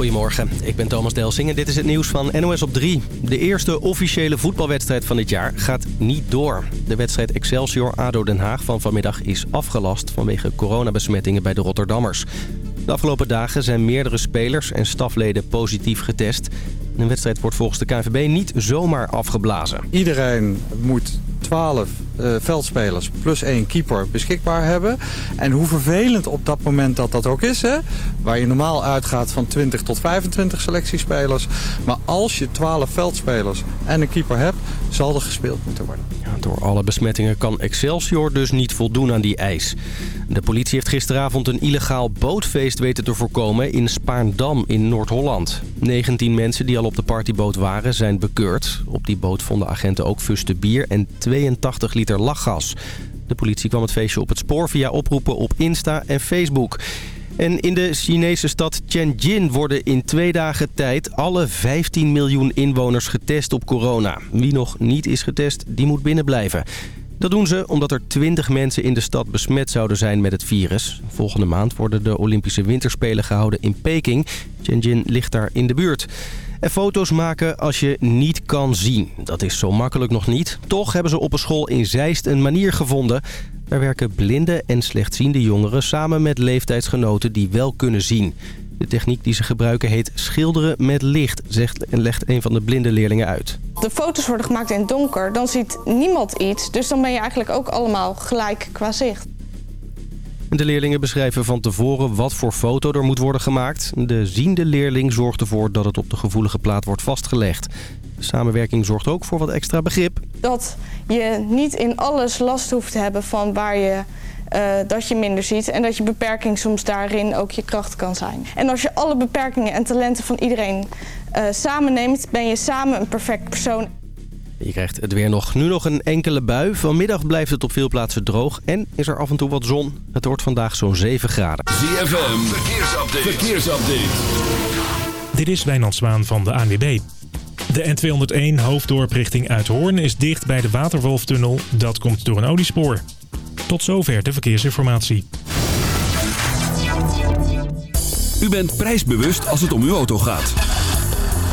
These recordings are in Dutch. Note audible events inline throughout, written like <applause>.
Goedemorgen, ik ben Thomas Delsing en dit is het nieuws van NOS op 3. De eerste officiële voetbalwedstrijd van dit jaar gaat niet door. De wedstrijd Excelsior-ADO Den Haag van vanmiddag is afgelast vanwege coronabesmettingen bij de Rotterdammers. De afgelopen dagen zijn meerdere spelers en stafleden positief getest. Een wedstrijd wordt volgens de KNVB niet zomaar afgeblazen. Iedereen moet 12 uh, veldspelers plus één keeper beschikbaar hebben. En hoe vervelend op dat moment dat dat ook is. Hè? Waar je normaal uitgaat van 20 tot 25 selectiespelers. Maar als je 12 veldspelers en een keeper hebt, zal er gespeeld moeten worden. Door alle besmettingen kan Excelsior dus niet voldoen aan die eis. De politie heeft gisteravond een illegaal bootfeest weten te voorkomen in Spaarndam in Noord-Holland. 19 mensen die al op de partyboot waren zijn bekeurd. Op die boot vonden agenten ook fuste bier en 82 liter lachgas. De politie kwam het feestje op het spoor via oproepen op Insta en Facebook. En in de Chinese stad Tianjin worden in twee dagen tijd alle 15 miljoen inwoners getest op corona. Wie nog niet is getest, die moet binnenblijven. Dat doen ze omdat er 20 mensen in de stad besmet zouden zijn met het virus. Volgende maand worden de Olympische Winterspelen gehouden in Peking. Tianjin ligt daar in de buurt. En foto's maken als je niet kan zien. Dat is zo makkelijk nog niet. Toch hebben ze op een school in Zeist een manier gevonden. Daar werken blinde en slechtziende jongeren samen met leeftijdsgenoten die wel kunnen zien. De techniek die ze gebruiken heet schilderen met licht, zegt en legt een van de blinde leerlingen uit. De foto's worden gemaakt in donker, dan ziet niemand iets. Dus dan ben je eigenlijk ook allemaal gelijk qua zicht. De leerlingen beschrijven van tevoren wat voor foto er moet worden gemaakt. De ziende leerling zorgt ervoor dat het op de gevoelige plaat wordt vastgelegd. De samenwerking zorgt ook voor wat extra begrip. Dat je niet in alles last hoeft te hebben van waar je uh, dat je minder ziet en dat je beperking soms daarin ook je kracht kan zijn. En als je alle beperkingen en talenten van iedereen uh, samen neemt, ben je samen een perfect persoon. Je krijgt het weer nog. Nu nog een enkele bui. Vanmiddag blijft het op veel plaatsen droog en is er af en toe wat zon. Het wordt vandaag zo'n 7 graden. ZFM, verkeersupdate. verkeersupdate. Dit is Wijnand Zwaan van de ANWB. De N201 hoofddorp richting Uithoorn is dicht bij de Waterwolftunnel. Dat komt door een oliespoor. Tot zover de verkeersinformatie. U bent prijsbewust als het om uw auto gaat.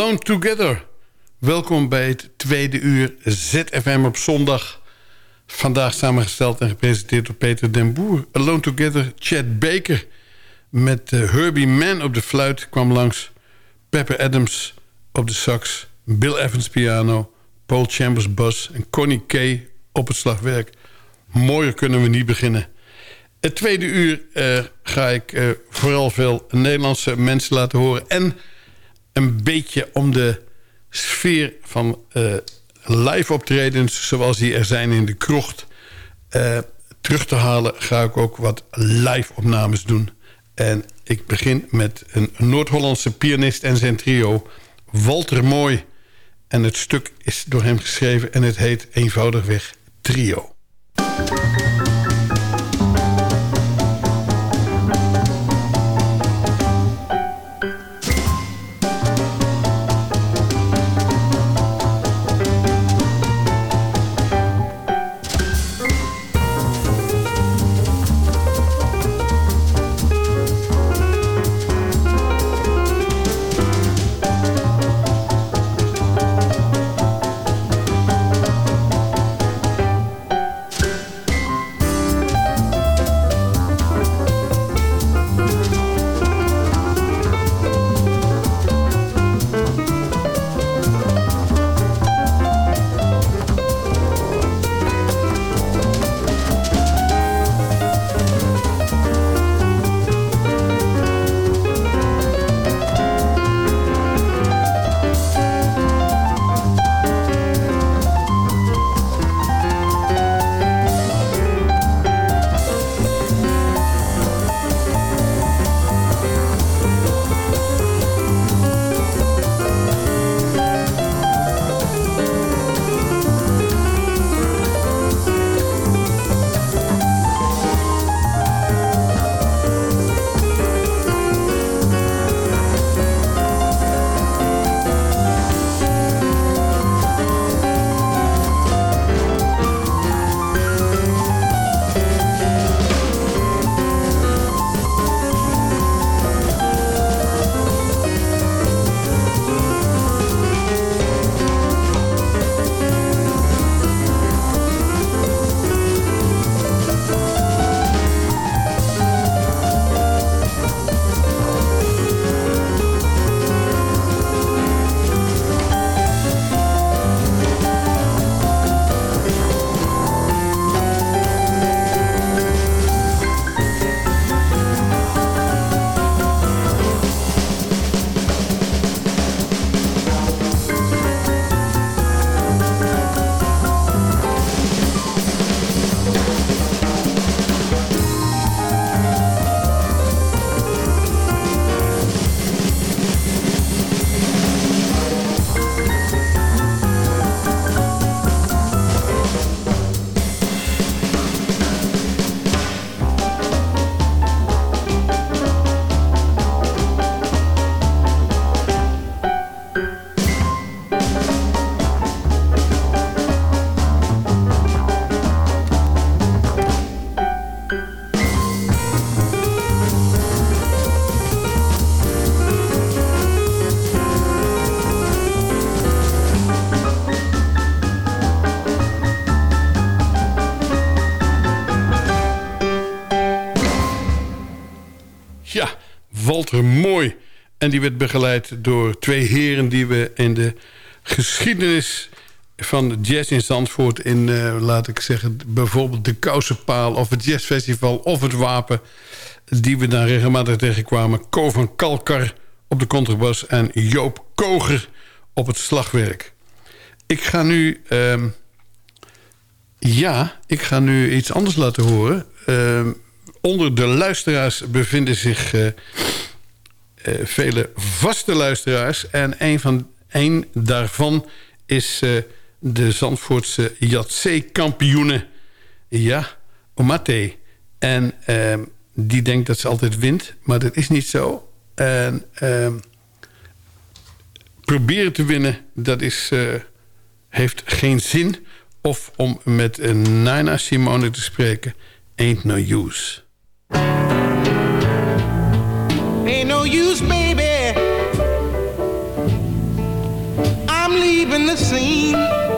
Alone Together. Welkom bij het tweede uur ZFM op zondag. Vandaag samengesteld en gepresenteerd door Peter den Boer. Alone Together, Chad Baker. Met eh, Herbie Mann op de fluit kwam langs. Pepper Adams op de sax. Bill Evans piano. Paul Chambers bas. En Connie Kay op het slagwerk. Mooier kunnen we niet beginnen. Het tweede uur eh, ga ik eh, vooral veel Nederlandse mensen laten horen. En een beetje om de sfeer van eh, live optredens... zoals die er zijn in de krocht... eh, terug te halen, ga ik ook wat live opnames doen. En ik begin met een Noord-Hollandse pianist en zijn trio... Walter Mooi. En het stuk is door hem geschreven en het heet eenvoudigweg Trio. Mooi. En die werd begeleid door twee heren... die we in de geschiedenis van jazz in Zandvoort... in, eh, laat ik zeggen, bijvoorbeeld de Kousenpaal... of het Jazzfestival of het Wapen... die we daar regelmatig tegenkwamen. Ko van Kalkar op de contrabas... en Joop Koger op het slagwerk. Ik ga nu... ehm, ja, ik ga nu iets anders laten horen. Ehm, onder de luisteraars bevinden zich eh, vele vaste luisteraars. En een, van, een daarvan is eh, de Zandvoortse Jatzee-kampioene. Ja, Omate. En ehm, die denkt dat ze altijd wint, maar dat is niet zo. En ehm, proberen te winnen, dat is, eh, heeft geen zin. Of om met Nina Simone te spreken, ain't no use. use, baby. I'm leaving the scene.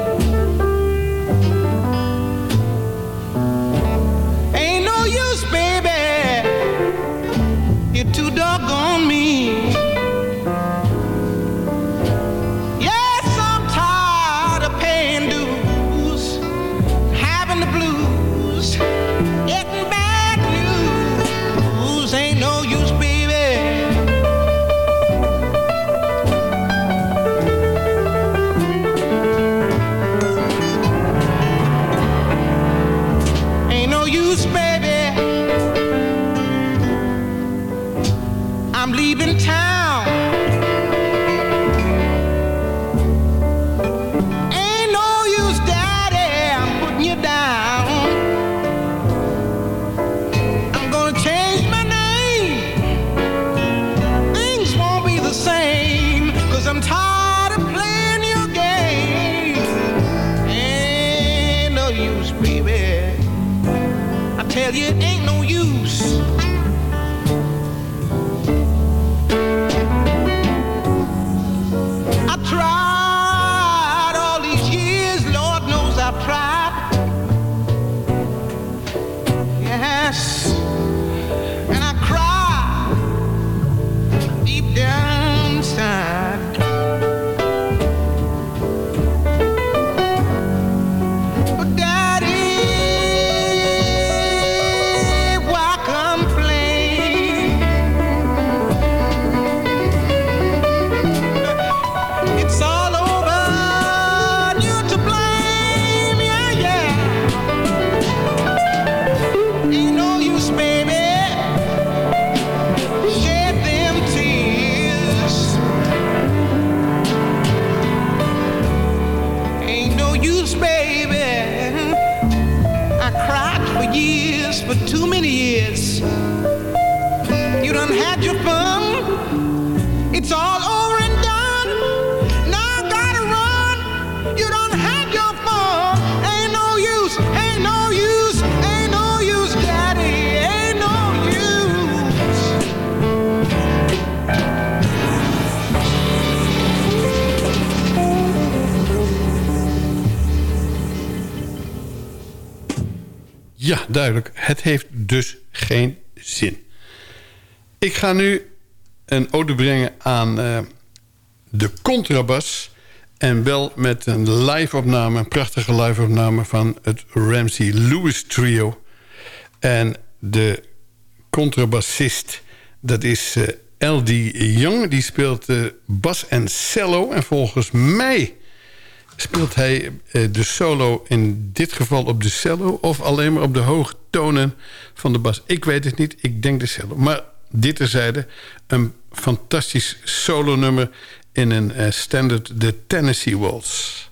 ga nu een ode brengen aan eh, de contrabas. En wel met een live-opname, een prachtige live-opname... van het Ramsey Lewis Trio. En de contrabassist, dat is eh, uh, L.D. Young. Die speelt uh, bas en cello. En volgens mij speelt hij de solo in dit geval op de cello... of alleen maar op de hoge tonen van de bas. Ik weet het niet, ik denk de cello. Maar dit terzijde, een fantastisch solo-nummer in een eh, standard, de Tennessee Waltz.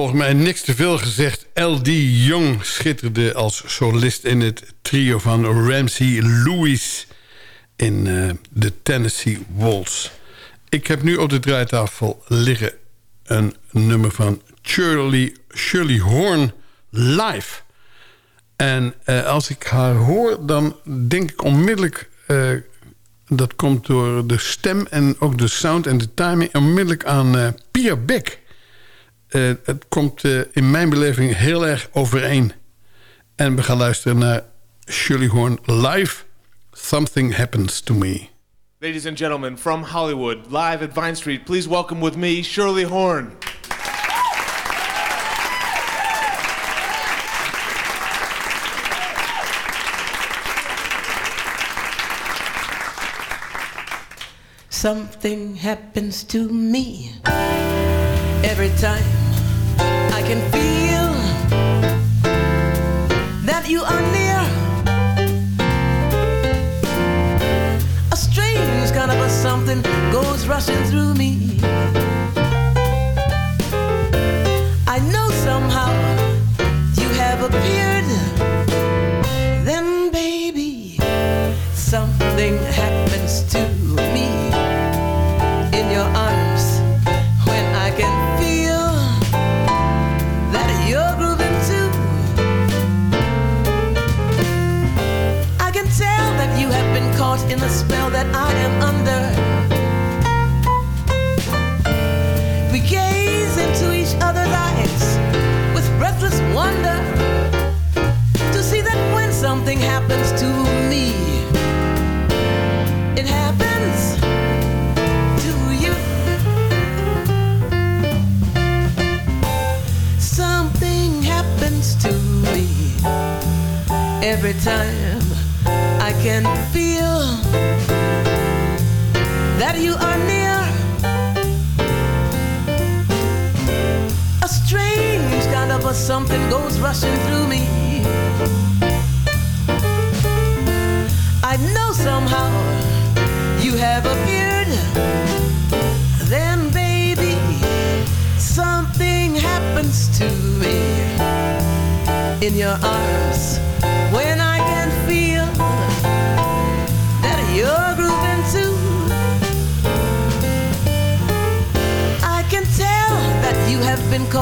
Volgens mij niks te veel gezegd. L.D. Young schitterde als solist in het trio van Ramsey Lewis... in eh, de Tennessee Waltz. Ik heb nu op de draaitafel liggen een nummer van Shirley, Shirley Horn live. En eh, als ik haar hoor, dan denk ik onmiddellijk... eh, dat komt door de stem en ook de sound en de timing... onmiddellijk aan Pia Beck... Eh, het komt eh, in mijn beleving heel erg overeen. En we gaan luisteren naar Shirley Horn live. Something Happens to Me. Ladies and gentlemen, from Hollywood, live at Vine Street, please welcome with me Shirley Horn. Something happens to me every time I can feel that you are near. A strange kind of a something goes rushing through me. Time I can feel that you are near. A strange kind of a something goes rushing through me. I know somehow you have appeared. Then, baby, something happens to me in your arms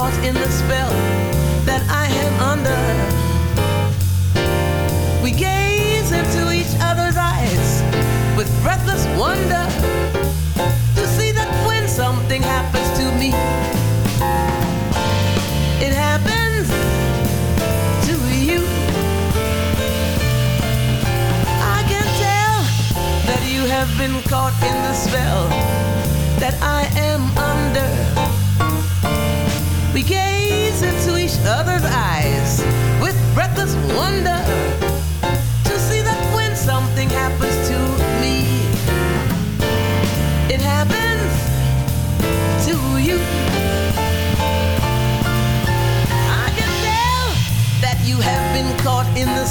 caught in the spell that I am under. We gaze into each other's eyes with breathless wonder to see that when something happens to me, it happens to you. I can tell that you have been caught in the spell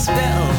spell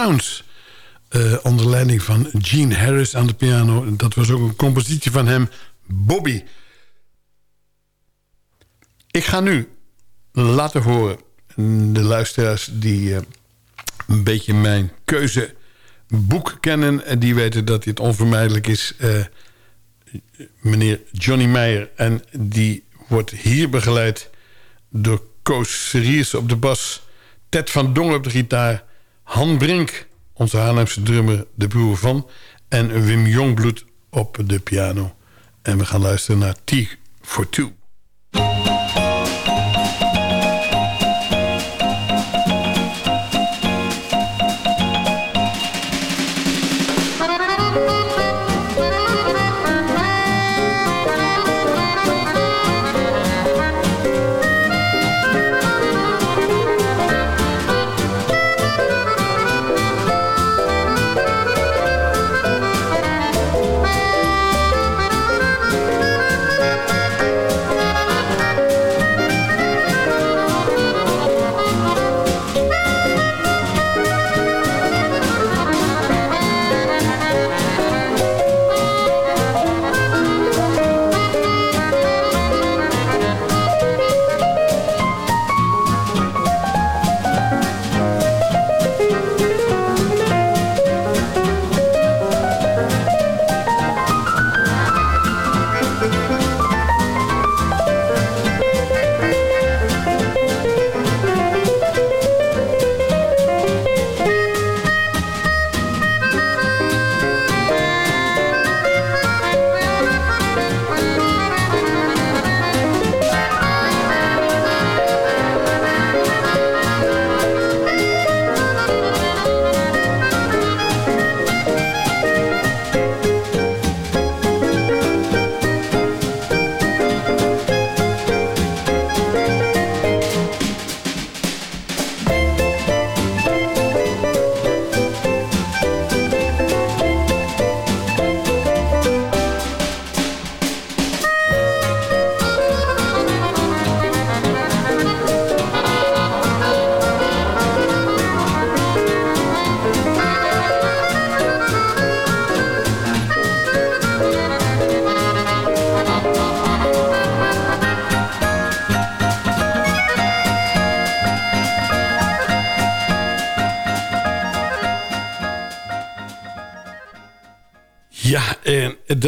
Eh, onder leiding van Gene Harris aan de piano. Dat was ook een compositie van hem, Bobby. Ik ga nu laten horen... de luisteraars die eh, een beetje mijn keuzeboek kennen... en die weten dat dit onvermijdelijk is... eh, meneer Johnny Meijer. En die wordt hier begeleid door Koos Seriers op de bas... Ted van Dongen op de gitaar... Han Brink, onze Haarlemse drummer, de broer van... en Wim Jongbloed op de piano. En we gaan luisteren naar T for Two.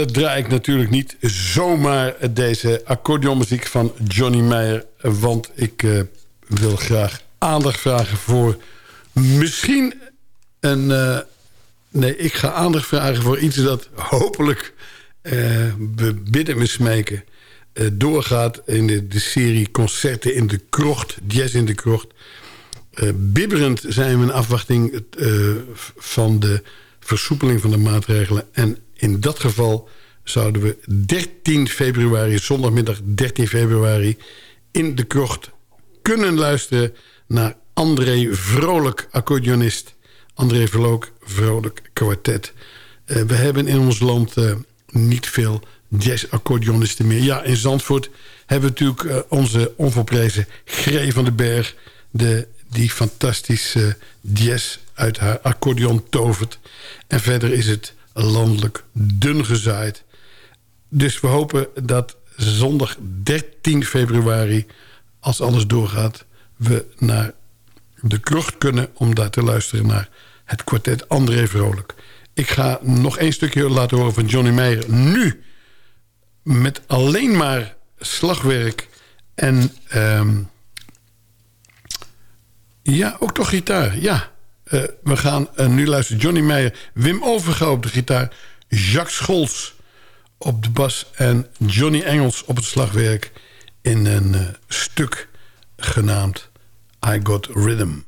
Draai ik natuurlijk niet zomaar deze accordeonmuziek van Johnny Meijer. Want ik eh, wil graag aandacht vragen voor misschien een... eh, nee, ik ga aandacht vragen voor iets dat hopelijk... we bidden me smeken... doorgaat in de, serie Concerten in de Krocht. Jazz in de Krocht. Bibberend zijn we in afwachting van de versoepeling van de maatregelen. En in dat geval zouden we 13 februari, zondagmiddag 13 februari... in de krocht kunnen luisteren naar André Vrolijk, accordeonist. André Vrolijk, Vrolijk kwartet. Eh, we hebben in ons land eh, niet veel jazz-accordeonisten meer. Ja, in Zandvoort hebben we natuurlijk eh, onze onvolprezen Gree van den Berg... De, die fantastische jazz uit haar accordeon tovert. En verder is het landelijk dun gezaaid. Dus we hopen dat zondag 13 februari, als alles doorgaat... we naar de krocht kunnen om daar te luisteren naar het kwartet André Vrolijk. Ik ga nog één stukje laten horen van Johnny Meijer. Nu met alleen maar slagwerk en... ehm, ja, ook toch gitaar, ja. Eh, we gaan eh, nu luisteren. Johnny Meijer, Wim Overga op de gitaar... Jacques Scholz op de bas... en Johnny Engels op het slagwerk... in een eh, stuk genaamd I Got Rhythm.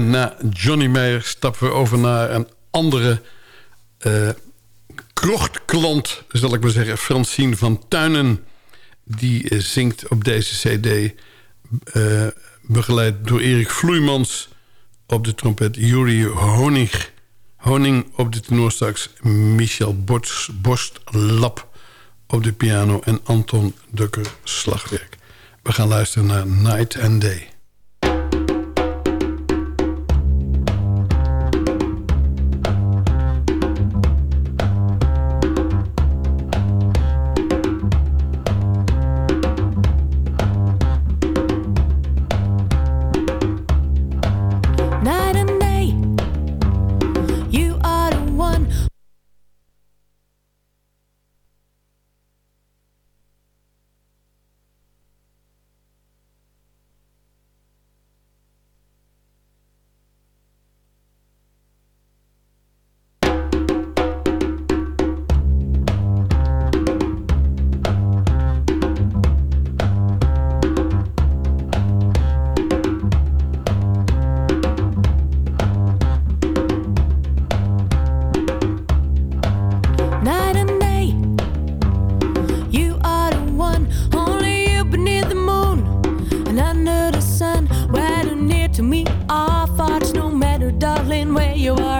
na Johnny Meyer stappen we over naar een andere eh, krochtklant, zal ik maar zeggen. Francine van Tuinen, die eh, zingt op deze cd... Eh, begeleid door Erik Vloeimans op de trompet... Juri Honig, Honing op de tenorsax... Michel Borst, Borstlap op de piano en Anton Dukker slagwerk. We gaan luisteren naar Night and Day. where you are.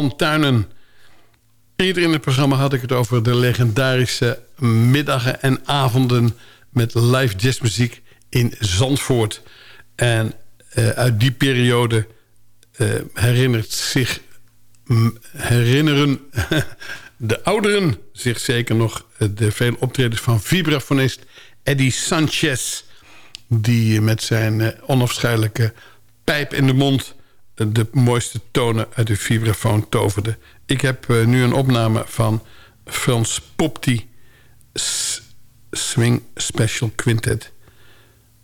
Francine van Tuinen. Eerder in het programma had ik het over de legendarische middagen en avonden... met live jazzmuziek in Zandvoort. En eh, uit die periode eh, herinnert zich, m- herinneren <laughs> de ouderen zich zeker nog... eh, de vele optredens van vibrafonist Eddie Sanchez... die met zijn onafscheidelijke pijp in de mond... de mooiste tonen uit de vibrafoon toverde. Ik heb eh, nu een opname van Frans Popti... Swing Special Quintet.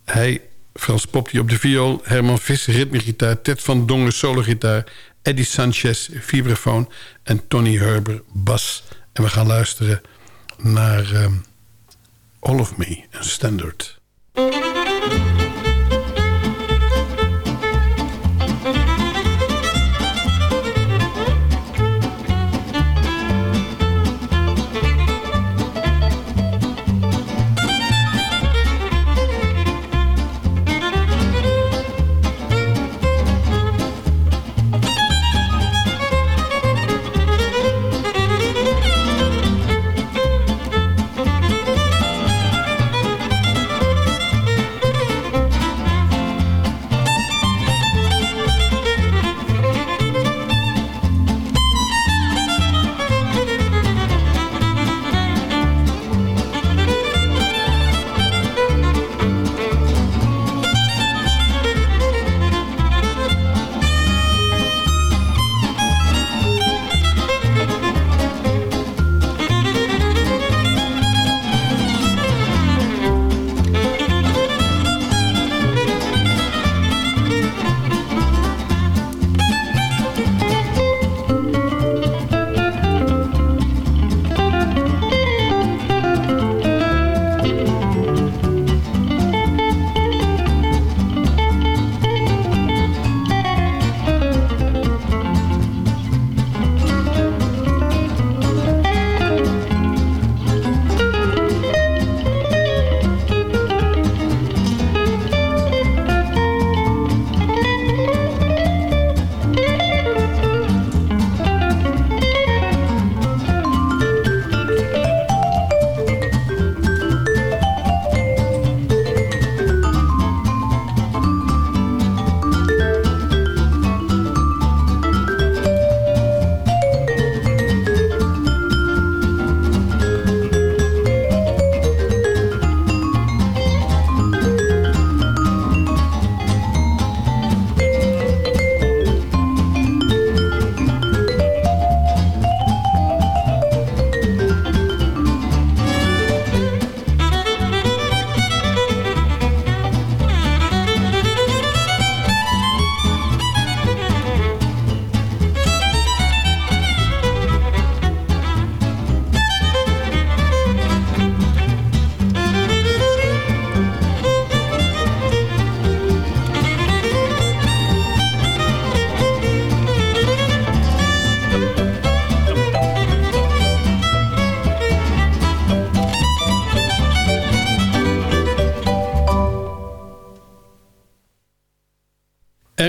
Hij, Frans Popti op de viool... Herman Visser ritmegitaar... Ted van Dongen sologitaar... Eddie Sanchez vibrafoon... en Tony Herber bas. En we gaan luisteren naar ehm, All of Me, een standard.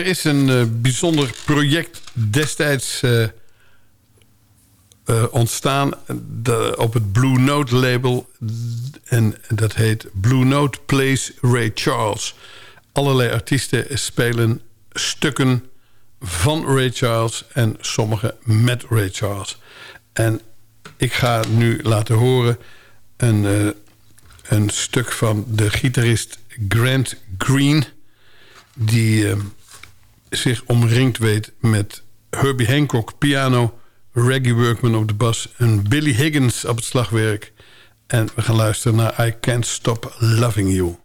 Is een eh, bijzonder project destijds eh, eh, ontstaan op het Blue Note label. En dat heet Blue Note Plays Ray Charles. Allerlei artiesten spelen stukken van Ray Charles en sommige met Ray Charles. En ik ga nu laten horen een, een stuk van de gitarist Grant Green... die zich omringd weet met Herbie Hancock piano... Reggie Workman op de bas en Billy Higgins op het slagwerk. En we gaan luisteren naar I Can't Stop Loving You.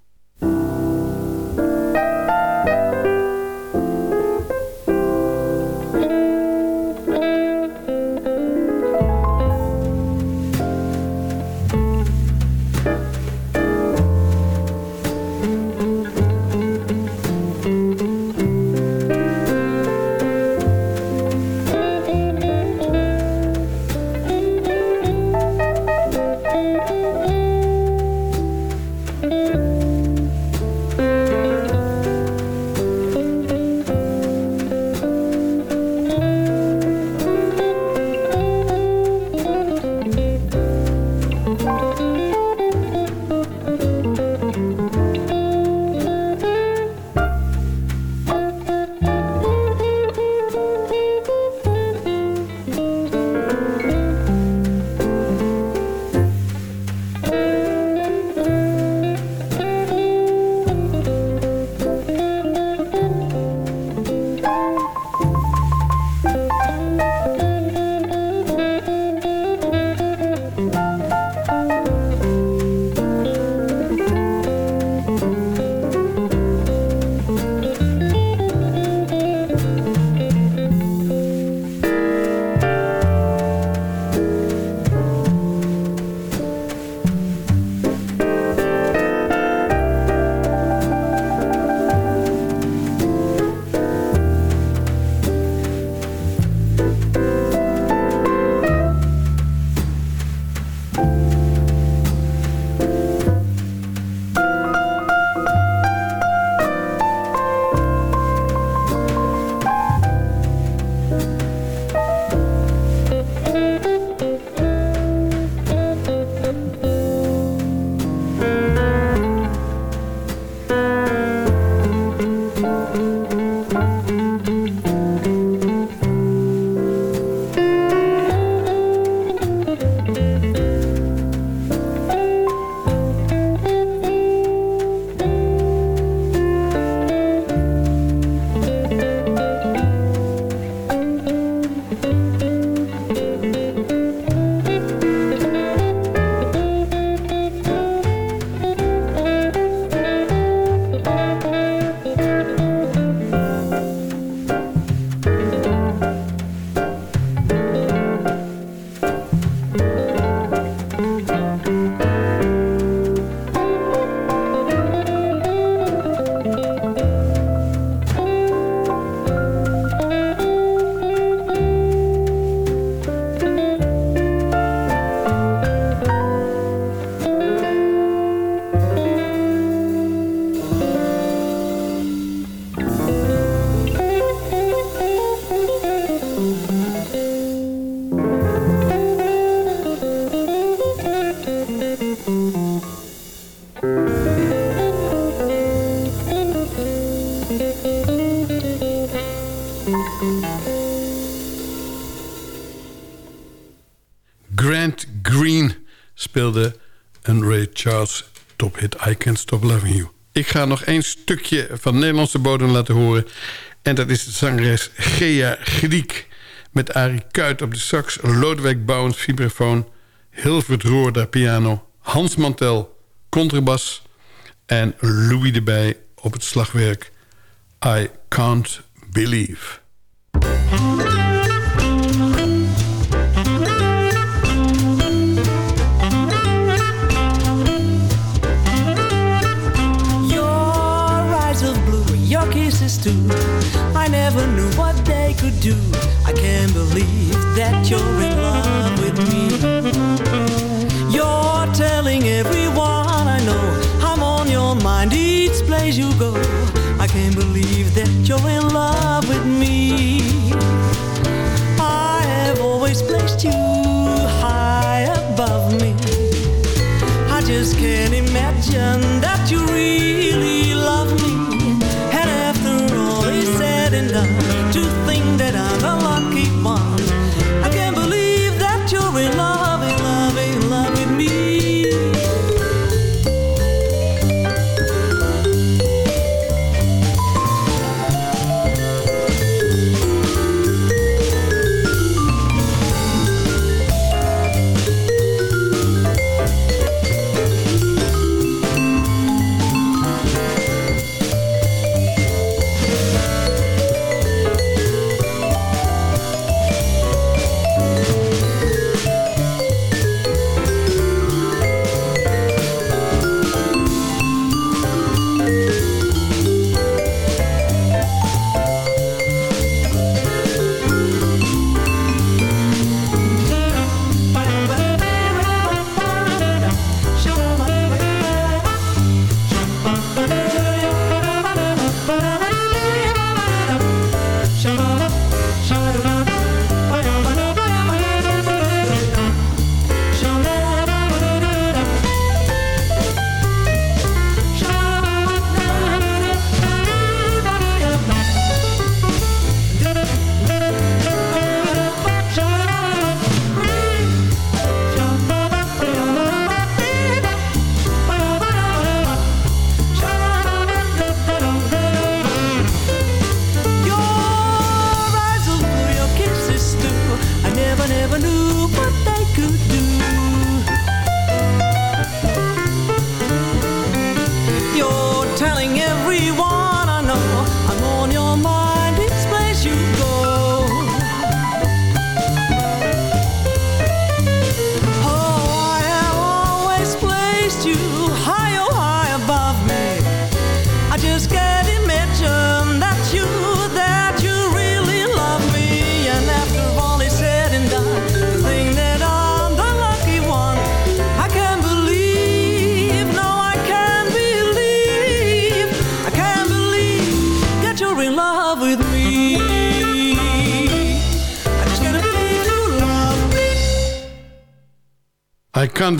You. Ik ga nog één stukje van Nederlandse bodem laten horen. En dat is de zangeres Gea Griek. Met Arie Kuit op de sax, Lodewijk Bouwens vibrafoon... Hilvert Roorda piano, Hans Mantel contrabas... en Louis erbij op het slagwerk. I Can't Believe. Too. I never knew what they could do. I can't believe that you're in love with me. You're telling everyone I know I'm on your mind each place you go. I can't believe that you're in love with me. I have always placed you high above me. I just can't imagine that you really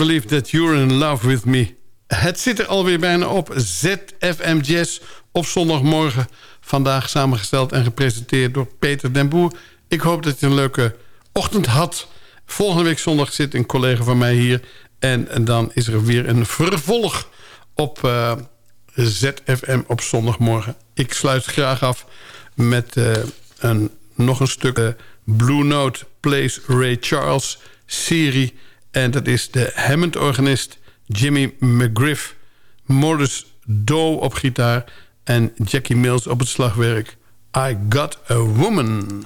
believe that you're in love with me. Het zit er alweer bijna op. ZFM Jazz op zondagmorgen. Vandaag samengesteld en gepresenteerd door Peter den Boer. Ik hoop dat je een leuke ochtend had. Volgende week zondag zit een collega van mij hier. En, dan is er weer een vervolg op eh, ZFM op zondagmorgen. Ik sluit graag af met eh, een, nog een stuk eh, Blue Note Plays Ray Charles serie. En dat is de Hammond-organist Jimmy McGriff... Morris Doe op gitaar en Jackie Mills op het slagwerk. I Got a Woman.